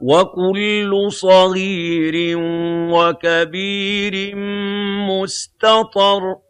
وَكُلُّ صَغِيرٍ وَكَبِيرٍ مُّسْتَطَرٌ.